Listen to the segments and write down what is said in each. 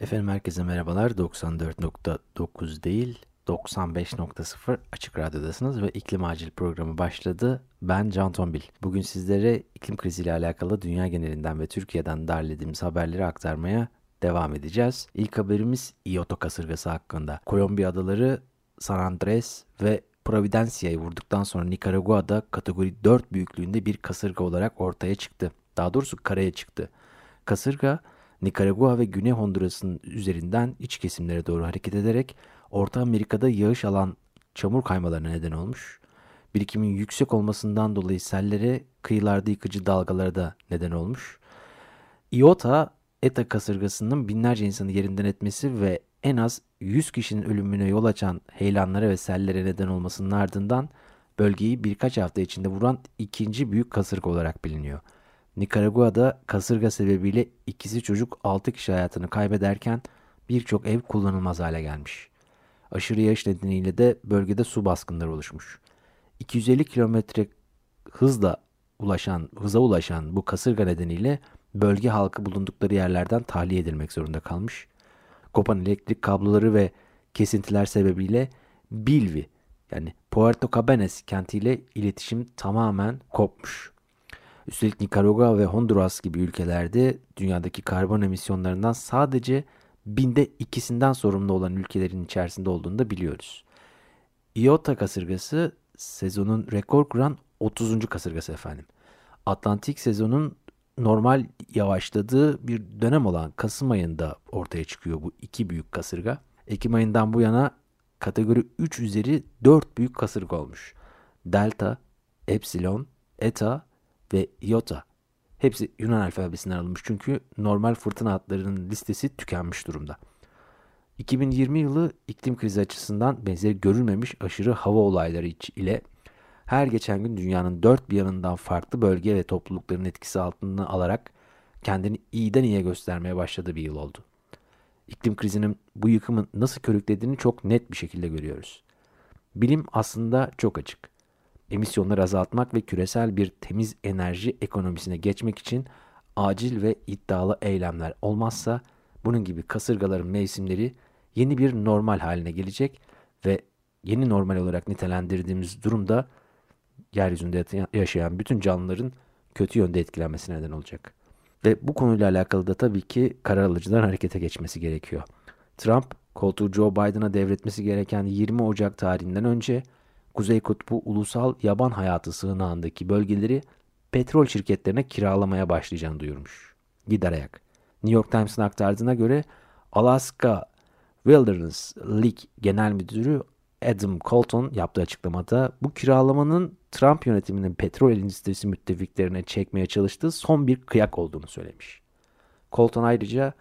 Efendim herkese merhabalar. 94.9 değil 95.0 Açık Radyo'dasınız ve iklim acil programı başladı. Ben Can Tombil. Bugün sizlere iklim kriziyle alakalı dünya genelinden ve Türkiye'den derlediğimiz haberleri aktarmaya devam edeceğiz. İlk haberimiz Iyoto kasırgası hakkında. Kolombiya adaları San Andres ve Providencia'yı vurduktan sonra Nikaragua'da kategori 4 büyüklüğünde bir kasırga olarak ortaya çıktı. Daha doğrusu karaya çıktı. Kasırga Nikaragua ve Güney Honduras'ın üzerinden iç kesimlere doğru hareket ederek Orta Amerika'da yağış alan çamur kaymalarına neden olmuş. Birikimin yüksek olmasından dolayı sellere, kıyılarda yıkıcı dalgalara da neden olmuş. Iota, ETA kasırgasının binlerce insanı yerinden etmesi ve en az 100 kişinin ölümüne yol açan heyelanlara ve sellere neden olmasının ardından bölgeyi birkaç hafta içinde vuran ikinci büyük kasırga olarak biliniyor. Nikaragua'da kasırga sebebiyle ikisi çocuk 6 kişi hayatını kaybederken birçok ev kullanılmaz hale gelmiş. Aşırı yağış nedeniyle de bölgede su baskınları oluşmuş. 250 kilometre hızla ulaşan, hıza ulaşan bu kasırga nedeniyle bölge halkı bulundukları yerlerden tahliye edilmek zorunda kalmış. Kopan elektrik kabloları ve kesintiler sebebiyle Bilvi yani Puerto Cabanes kentiyle iletişim tamamen kopmuş. Üstelik Nikaragua ve Honduras gibi ülkelerde dünyadaki karbon emisyonlarından sadece binde ikisinden sorumlu olan ülkelerin içerisinde olduğunu da biliyoruz. Iota kasırgası sezonun rekor kuran 30. kasırgası efendim. Atlantik sezonun normal yavaşladığı bir dönem olan Kasım ayında ortaya çıkıyor bu iki büyük kasırga. Ekim ayından bu yana kategori 3 üzeri 4 büyük kasırga olmuş. Delta, Epsilon, Eta ve Iota. Hepsi Yunan alfabesinden alınmış çünkü normal fırtına hatlarının listesi tükenmiş durumda. 2020 yılı iklim krizi açısından benzeri görülmemiş aşırı hava olayları ile her geçen gün dünyanın dört bir yanından farklı bölge ve toplulukların etkisi altına alarak kendini iyiden iyiye göstermeye başladığı bir yıl oldu. İklim krizinin bu yıkımı nasıl körüklediğini çok net bir şekilde görüyoruz. Bilim aslında çok açık emisyonları azaltmak ve küresel bir temiz enerji ekonomisine geçmek için acil ve iddialı eylemler olmazsa bunun gibi kasırgaların mevsimleri yeni bir normal haline gelecek ve yeni normal olarak nitelendirdiğimiz durumda yeryüzünde yaşayan bütün canlıların kötü yönde etkilenmesine neden olacak. Ve bu konuyla alakalı da tabii ki karar alıcıların harekete geçmesi gerekiyor. Trump koltuğu Joe Biden'a devretmesi gereken 20 Ocak tarihinden önce Kuzey Kutbu Ulusal Yaban Hayatı Sığınağı'ndaki bölgeleri petrol şirketlerine kiralamaya başlayacağını duyurmuş. Gider ayak. New York Times'ın aktardığına göre Alaska Wilderness League Genel Müdürü Adam Colton yaptığı açıklamada bu kiralamanın Trump yönetiminin petrol endüstrisi müttefiklerine çekmeye çalıştığı son bir kıyak olduğunu söylemiş. Colton ayrıca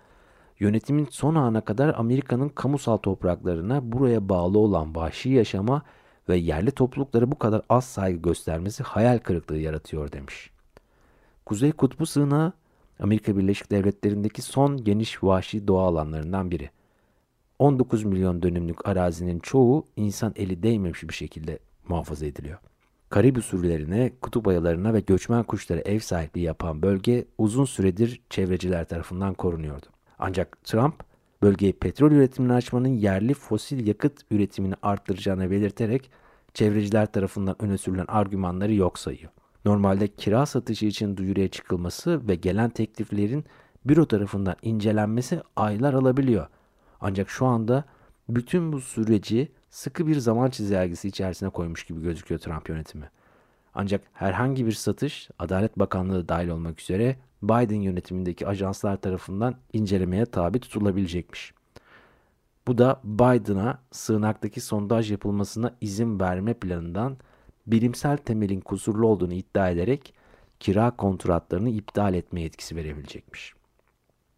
yönetimin son ana kadar Amerika'nın kamusal topraklarına buraya bağlı olan vahşi yaşama ve yerli topluluklara bu kadar az saygı göstermesi hayal kırıklığı yaratıyor demiş. Kuzey Kutbu Sığınağı Amerika Birleşik Devletleri'ndeki son geniş vahşi doğa alanlarından biri. 19 milyon dönümlük arazinin çoğu insan eli değmemiş bir şekilde muhafaza ediliyor. Karibu sürülerine, kutup ayalarına ve göçmen kuşlara ev sahipliği yapan bölge uzun süredir çevreciler tarafından korunuyordu. Ancak Trump bölgeyi petrol üretimini açmanın yerli fosil yakıt üretimini arttıracağını belirterek çevreciler tarafından öne sürülen argümanları yok sayıyor. Normalde kira satışı için duyuruya çıkılması ve gelen tekliflerin büro tarafından incelenmesi aylar alabiliyor. Ancak şu anda bütün bu süreci sıkı bir zaman çizelgesi içerisine koymuş gibi gözüküyor Trump yönetimi. Ancak herhangi bir satış Adalet Bakanlığı dahil olmak üzere Biden yönetimindeki ajanslar tarafından incelemeye tabi tutulabilecekmiş. Bu da Biden'a sığınaktaki sondaj yapılmasına izin verme planından bilimsel temelin kusurlu olduğunu iddia ederek kira kontratlarını iptal etme yetkisi verebilecekmiş.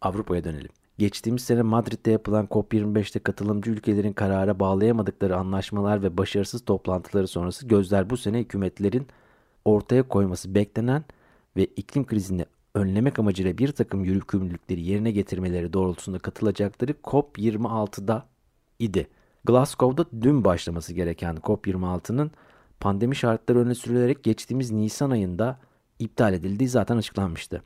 Avrupa'ya dönelim. geçtiğimiz sene Madrid'de yapılan COP25'te katılımcı ülkelerin karara bağlayamadıkları anlaşmalar ve başarısız toplantıları sonrası gözler bu sene hükümetlerin ortaya koyması beklenen ve iklim krizini önlemek amacıyla bir takım yükümlülükleri yerine getirmeleri doğrultusunda katılacakları COP26'da idi. Glasgow'da dün başlaması gereken COP26'nın pandemi şartları öne sürülerek geçtiğimiz Nisan ayında iptal edildiği zaten açıklanmıştı.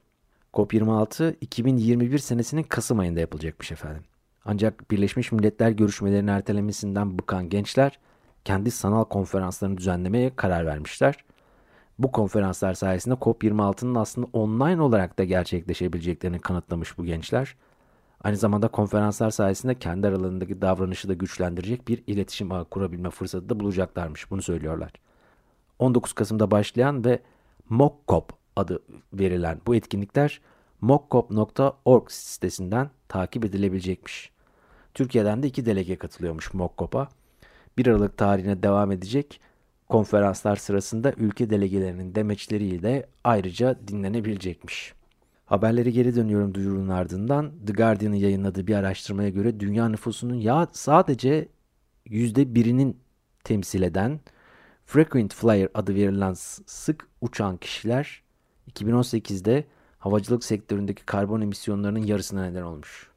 COP26 2021 senesinin Kasım ayında yapılacakmış efendim. Ancak Birleşmiş Milletler görüşmelerini ertelemesinden bıkan gençler kendi sanal konferanslarını düzenlemeye karar vermişler. Bu konferanslar sayesinde COP26'nın aslında online olarak da gerçekleşebileceklerini kanıtlamış bu gençler. Aynı zamanda konferanslar sayesinde kendi aralarındaki davranışı da güçlendirecek bir iletişim ağı kurabilme fırsatı da bulacaklarmış. Bunu söylüyorlar. 19 Kasım'da başlayan ve MOCCOP adı verilen bu etkinlikler moccop.org sitesinden takip edilebilecekmiş. Türkiye'den de iki delege katılıyormuş MOCCOP'a. 1 Aralık tarihine devam edecek konferanslar sırasında ülke delegelerinin demeçleriyle ayrıca dinlenebilecekmiş. Haberleri geri dönüyorum duyurunun ardından The Guardian'ın yayınladığı bir araştırmaya göre dünya nüfusunun ya sadece %1'inin temsil eden Frequent Flyer adı verilen sık uçan kişiler 2018'de havacılık sektöründeki karbon emisyonlarının yarısına neden olmuş.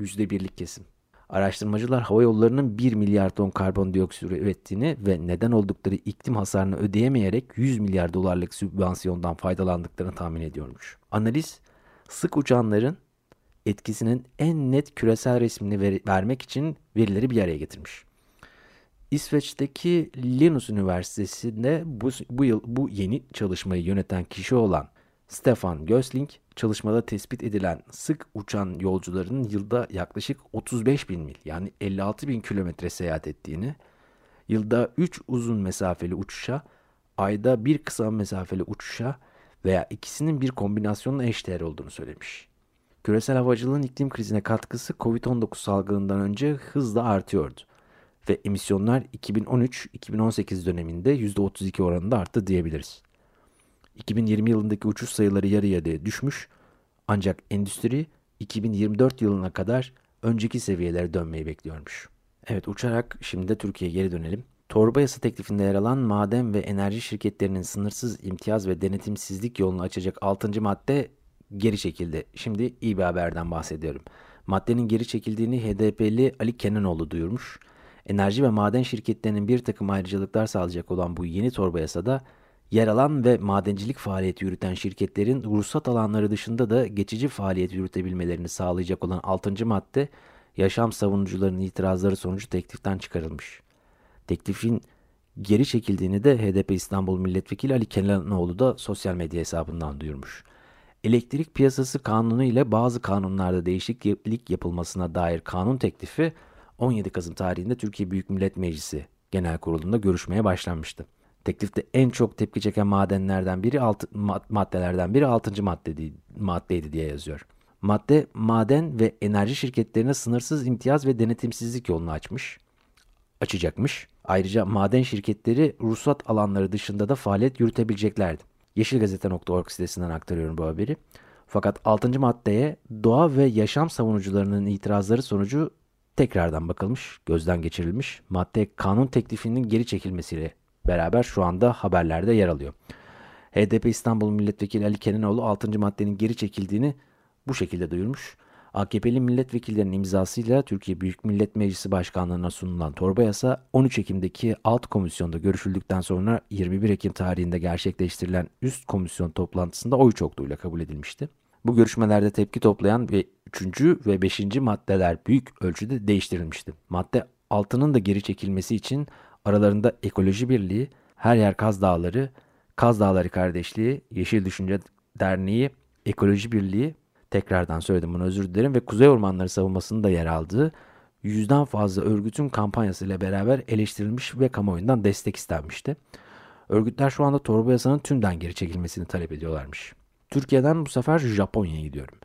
%1'lik kesim. Araştırmacılar hava yollarının 1 milyar ton karbondioksit ürettiğini ve neden oldukları iklim hasarını ödeyemeyerek 100 milyar dolarlık sübvansiyondan faydalandıklarını tahmin ediyormuş. Analiz sık uçanların etkisinin en net küresel resmini ver vermek için verileri bir araya getirmiş. İsveç'teki Linus Üniversitesi'nde bu, bu yıl bu yeni çalışmayı yöneten kişi olan Stefan Gösling çalışmada tespit edilen sık uçan yolcuların yılda yaklaşık 35 bin mil yani 56 bin kilometre seyahat ettiğini, yılda 3 uzun mesafeli uçuşa, ayda bir kısa mesafeli uçuşa veya ikisinin bir kombinasyonla eşdeğer olduğunu söylemiş. Küresel havacılığın iklim krizine katkısı COVID-19 salgınından önce hızla artıyordu ve emisyonlar 2013-2018 döneminde %32 oranında arttı diyebiliriz. 2020 yılındaki uçuş sayıları yarı yarıya düşmüş ancak endüstri 2024 yılına kadar önceki seviyelere dönmeyi bekliyormuş. Evet uçarak şimdi de Türkiye'ye geri dönelim. Torba yasa teklifinde yer alan maden ve enerji şirketlerinin sınırsız imtiyaz ve denetimsizlik yolunu açacak 6. madde geri çekildi. Şimdi iyi bir haberden bahsediyorum. Maddenin geri çekildiğini HDP'li Ali Kenanoğlu duyurmuş. Enerji ve maden şirketlerinin bir takım ayrıcalıklar sağlayacak olan bu yeni torba yasada yer alan ve madencilik faaliyeti yürüten şirketlerin ruhsat alanları dışında da geçici faaliyet yürütebilmelerini sağlayacak olan 6. madde yaşam savunucularının itirazları sonucu tekliften çıkarılmış. Teklifin geri çekildiğini de HDP İstanbul Milletvekili Ali Kenanoğlu da sosyal medya hesabından duyurmuş. Elektrik piyasası kanunu ile bazı kanunlarda değişiklik yapılmasına dair kanun teklifi 17 Kasım tarihinde Türkiye Büyük Millet Meclisi Genel Kurulu'nda görüşmeye başlanmıştı. Teklifte en çok tepki çeken madenlerden biri altı, maddelerden biri 6. madde, maddeydi diye yazıyor. Madde maden ve enerji şirketlerine sınırsız imtiyaz ve denetimsizlik yolunu açmış. Açacakmış. Ayrıca maden şirketleri ruhsat alanları dışında da faaliyet yürütebileceklerdi. Yeşilgazete.org sitesinden aktarıyorum bu haberi. Fakat 6. maddeye doğa ve yaşam savunucularının itirazları sonucu tekrardan bakılmış, gözden geçirilmiş. Madde kanun teklifinin geri çekilmesiyle beraber şu anda haberlerde yer alıyor. HDP İstanbul Milletvekili Ali Kenanoğlu 6. maddenin geri çekildiğini bu şekilde duyurmuş. AKP'li milletvekillerinin imzasıyla Türkiye Büyük Millet Meclisi Başkanlığı'na sunulan torba yasa 13 Ekim'deki alt komisyonda görüşüldükten sonra 21 Ekim tarihinde gerçekleştirilen üst komisyon toplantısında oy çokluğuyla kabul edilmişti. Bu görüşmelerde tepki toplayan ve 3. ve 5. maddeler büyük ölçüde değiştirilmişti. Madde 6'nın da geri çekilmesi için aralarında Ekoloji Birliği, Her Yer Kaz Dağları, Kaz Dağları Kardeşliği, Yeşil Düşünce Derneği, Ekoloji Birliği, tekrardan söyledim bunu özür dilerim ve Kuzey Ormanları savunmasının da yer aldığı yüzden fazla örgütün kampanyasıyla beraber eleştirilmiş ve kamuoyundan destek istenmişti. Örgütler şu anda torba yasanın tümden geri çekilmesini talep ediyorlarmış. Türkiye'den bu sefer Japonya'ya gidiyorum.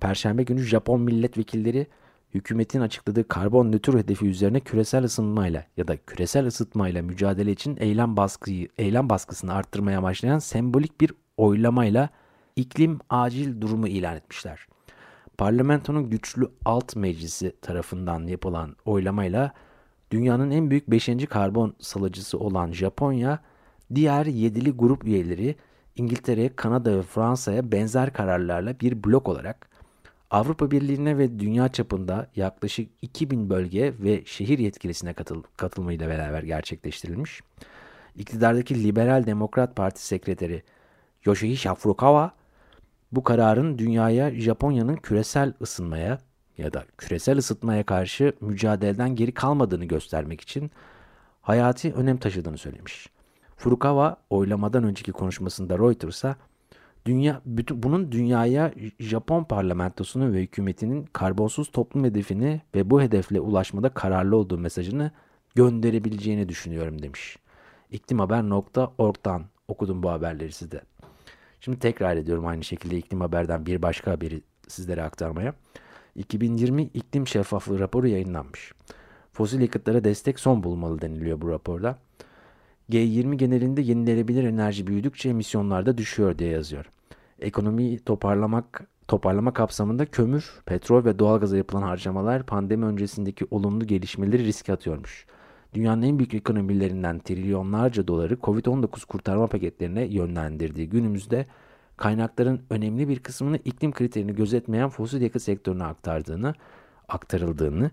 Perşembe günü Japon milletvekilleri hükümetin açıkladığı karbon nötr hedefi üzerine küresel ısınmayla ya da küresel ısıtmayla mücadele için eylem baskıyı eylem baskısını arttırmaya başlayan sembolik bir oylamayla iklim acil durumu ilan etmişler. parlamentonun güçlü alt meclisi tarafından yapılan oylamayla dünyanın en büyük 5. karbon salıcısı olan Japonya, diğer yedili grup üyeleri İngiltere'ye, Kanada ve Fransa'ya benzer kararlarla bir blok olarak Avrupa Birliği'ne ve dünya çapında yaklaşık 2000 bölge ve şehir yetkilisine katıl katılmayla beraber gerçekleştirilmiş. İktidardaki Liberal Demokrat Parti Sekreteri Yoshihisa Furukawa bu kararın dünyaya Japonya'nın küresel ısınmaya ya da küresel ısıtmaya karşı mücadeleden geri kalmadığını göstermek için hayati önem taşıdığını söylemiş. Furukawa oylamadan önceki konuşmasında Reuters'a dünya bütün bunun dünyaya Japon parlamentosunun ve hükümetinin karbonsuz toplum hedefini ve bu hedefle ulaşmada kararlı olduğu mesajını gönderebileceğini düşünüyorum demiş. İklimhaber.org'dan okudum bu haberleri sizde. Şimdi tekrar ediyorum aynı şekilde iklim haberden bir başka haberi sizlere aktarmaya. 2020 iklim şeffaflığı raporu yayınlanmış. Fosil yakıtlara destek son bulmalı deniliyor bu raporda. G20 genelinde yenilenebilir enerji büyüdükçe emisyonlar da düşüyor diye yazıyor. Ekonomiyi toparlamak toparlama kapsamında kömür, petrol ve doğalgaza yapılan harcamalar pandemi öncesindeki olumlu gelişmeleri riske atıyormuş. Dünyanın en büyük ekonomilerinden trilyonlarca doları Covid-19 kurtarma paketlerine yönlendirdiği günümüzde kaynakların önemli bir kısmını iklim kriterini gözetmeyen fosil yakıt sektörüne aktardığını, aktarıldığını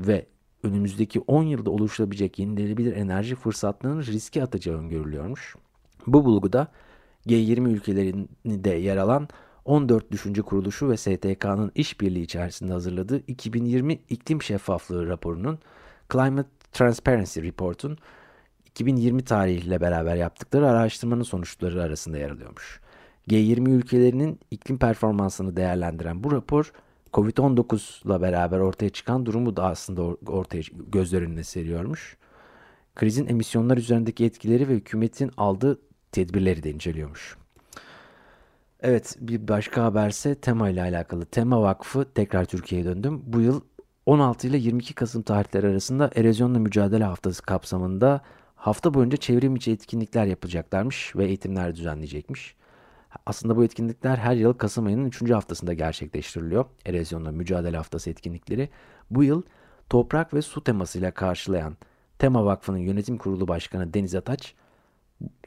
ve önümüzdeki 10 yılda oluşabilecek yenilenebilir enerji fırsatlarının riske atacağı öngörülüyormuş. Bu bulguda G20 ülkelerinde yer alan 14 Düşünce Kuruluşu ve STK'nın işbirliği içerisinde hazırladığı 2020 iklim şeffaflığı raporunun Climate Transparency Report'un 2020 tarihiyle beraber yaptıkları araştırmanın sonuçları arasında yer alıyormuş. G20 ülkelerinin iklim performansını değerlendiren bu rapor Covid-19 ile beraber ortaya çıkan durumu da aslında ortaya gözler önüne seriyormuş. Krizin emisyonlar üzerindeki etkileri ve hükümetin aldığı tedbirleri de inceliyormuş. Evet bir başka haberse Tema ile alakalı. Tema Vakfı tekrar Türkiye'ye döndüm. Bu yıl 16 ile 22 Kasım tarihleri arasında erozyonla mücadele haftası kapsamında hafta boyunca çevrim içi etkinlikler yapacaklarmış ve eğitimler düzenleyecekmiş. Aslında bu etkinlikler her yıl Kasım ayının 3. haftasında gerçekleştiriliyor. Erozyonla mücadele haftası etkinlikleri. Bu yıl toprak ve su temasıyla karşılayan Tema Vakfı'nın yönetim kurulu başkanı Deniz Ataç,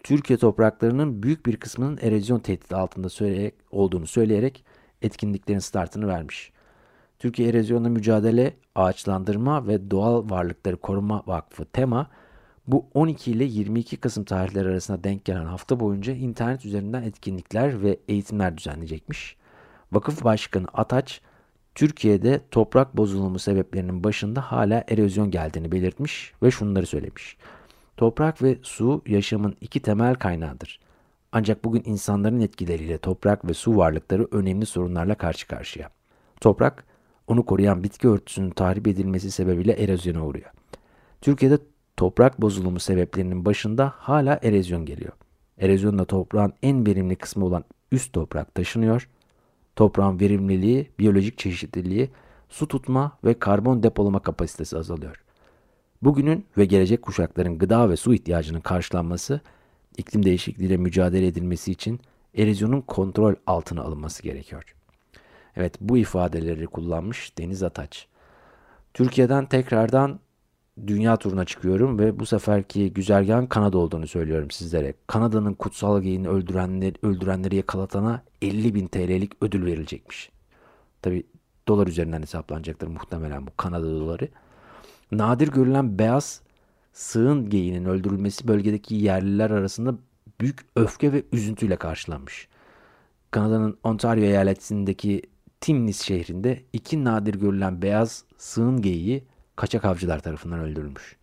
Türkiye topraklarının büyük bir kısmının erozyon tehdidi altında söyleyerek, olduğunu söyleyerek etkinliklerin startını vermiş. Türkiye Erozyonla Mücadele, Ağaçlandırma ve Doğal Varlıkları Koruma Vakfı TEMA bu 12 ile 22 Kasım tarihleri arasında denk gelen hafta boyunca internet üzerinden etkinlikler ve eğitimler düzenleyecekmiş. Vakıf Başkanı Ataç, Türkiye'de toprak bozulumu sebeplerinin başında hala erozyon geldiğini belirtmiş ve şunları söylemiş. Toprak ve su yaşamın iki temel kaynağıdır. Ancak bugün insanların etkileriyle toprak ve su varlıkları önemli sorunlarla karşı karşıya. Toprak, onu koruyan bitki örtüsünün tahrip edilmesi sebebiyle erozyona uğruyor. Türkiye'de toprak bozulumu sebeplerinin başında hala erozyon geliyor. Erozyonla toprağın en verimli kısmı olan üst toprak taşınıyor. Toprağın verimliliği, biyolojik çeşitliliği, su tutma ve karbon depolama kapasitesi azalıyor. Bugünün ve gelecek kuşakların gıda ve su ihtiyacının karşılanması, iklim değişikliğiyle mücadele edilmesi için erozyonun kontrol altına alınması gerekiyor. Evet bu ifadeleri kullanmış Deniz Ataç. Türkiye'den tekrardan dünya turuna çıkıyorum ve bu seferki güzergahın Kanada olduğunu söylüyorum sizlere. Kanada'nın kutsal geyini öldürenler, öldürenleri yakalatana 50 bin TL'lik ödül verilecekmiş. Tabi dolar üzerinden hesaplanacaktır muhtemelen bu Kanada doları. Nadir görülen beyaz sığın geyinin öldürülmesi bölgedeki yerliler arasında büyük öfke ve üzüntüyle karşılanmış. Kanada'nın Ontario eyaletindeki Timnis şehrinde iki nadir görülen beyaz sığın geyiği kaçak avcılar tarafından öldürülmüş.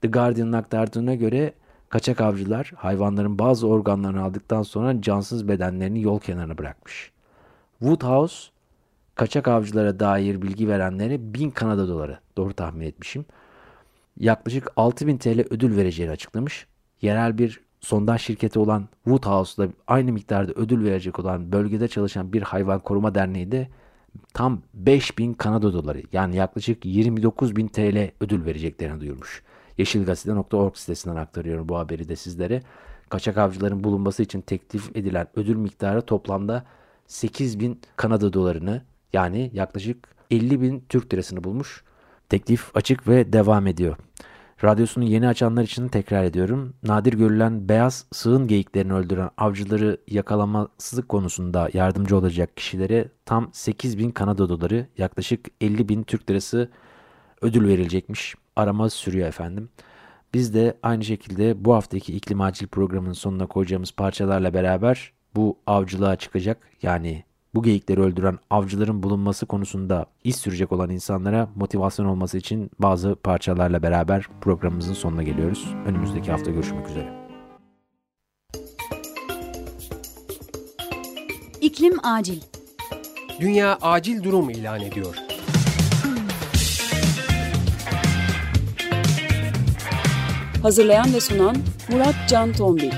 The Guardian'ın aktardığına göre kaçak avcılar hayvanların bazı organlarını aldıktan sonra cansız bedenlerini yol kenarına bırakmış. Woodhouse kaçak avcılara dair bilgi verenlere 1000 Kanada doları doğru tahmin etmişim. Yaklaşık 6000 TL ödül vereceğini açıklamış. Yerel bir sondaj şirketi olan Woodhouse'da aynı miktarda ödül verecek olan bölgede çalışan bir hayvan koruma derneği de tam 5000 Kanada doları yani yaklaşık 29.000 TL ödül vereceklerini duyurmuş. Yeşilgazete.org sitesinden aktarıyorum bu haberi de sizlere. Kaçak avcıların bulunması için teklif edilen ödül miktarı toplamda 8000 Kanada dolarını Yani yaklaşık 50 bin Türk lirasını bulmuş. Teklif açık ve devam ediyor. Radyosunu yeni açanlar için tekrar ediyorum. Nadir görülen beyaz sığın geyiklerini öldüren avcıları yakalaması konusunda yardımcı olacak kişilere tam 8 bin Kanada doları yaklaşık 50 bin Türk lirası ödül verilecekmiş. Arama sürüyor efendim. Biz de aynı şekilde bu haftaki iklim acil programının sonuna koyacağımız parçalarla beraber bu avcılığa çıkacak yani bu geyikleri öldüren avcıların bulunması konusunda iş sürecek olan insanlara motivasyon olması için bazı parçalarla beraber programımızın sonuna geliyoruz. Önümüzdeki hafta görüşmek üzere. İklim acil. Dünya acil durum ilan ediyor. Hazırlayan ve sunan Murat Can Tombil.